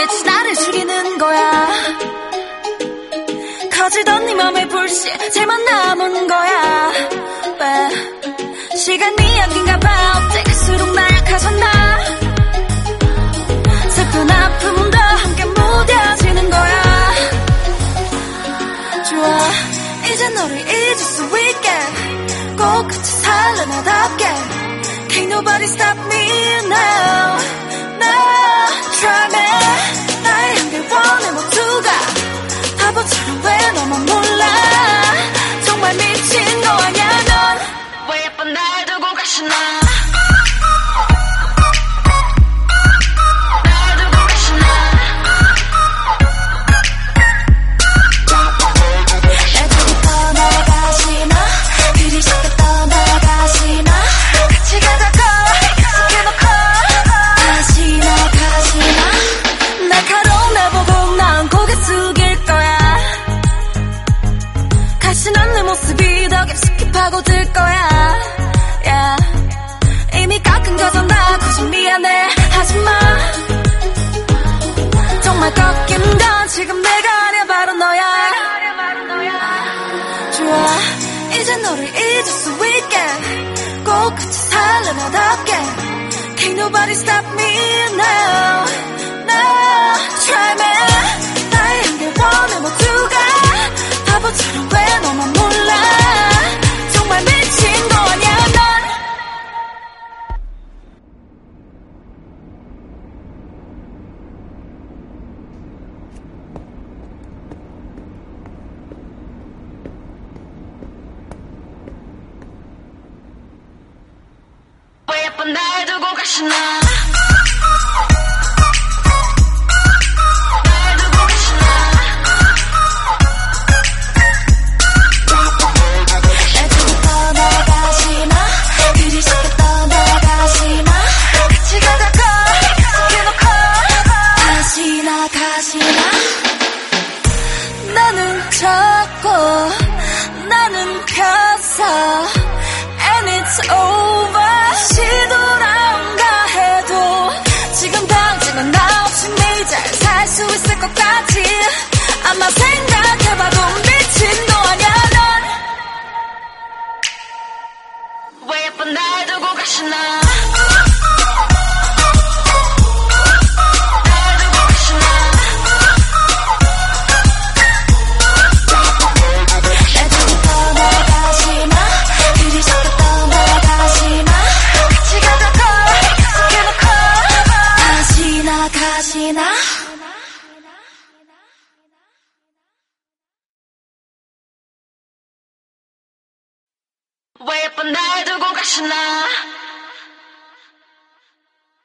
빛이 나를 죽이는 거야. 커지던 네 맘의 불씨 제만 남은 거야. 왜? 시간이 약인가 봐. 어때 갈수록 나 약해졌나 슬픈 아픔도 함께 무뎌지는 거야. 좋아. 이제 너를 잊을 수 있게. 꼭 같이 살래 나답게. Can't nobody stop me now. 정말 꺾인 건 지금 내가 아니야. 바로 너야. 좋아. 이제 너를 잊을 수 있게. 꼭 같이 살래 나답게 Can't nobody stop me now? Now. Try me. 바쁜 날 두고 가시나. 왜 예쁜 날 두고 가시나?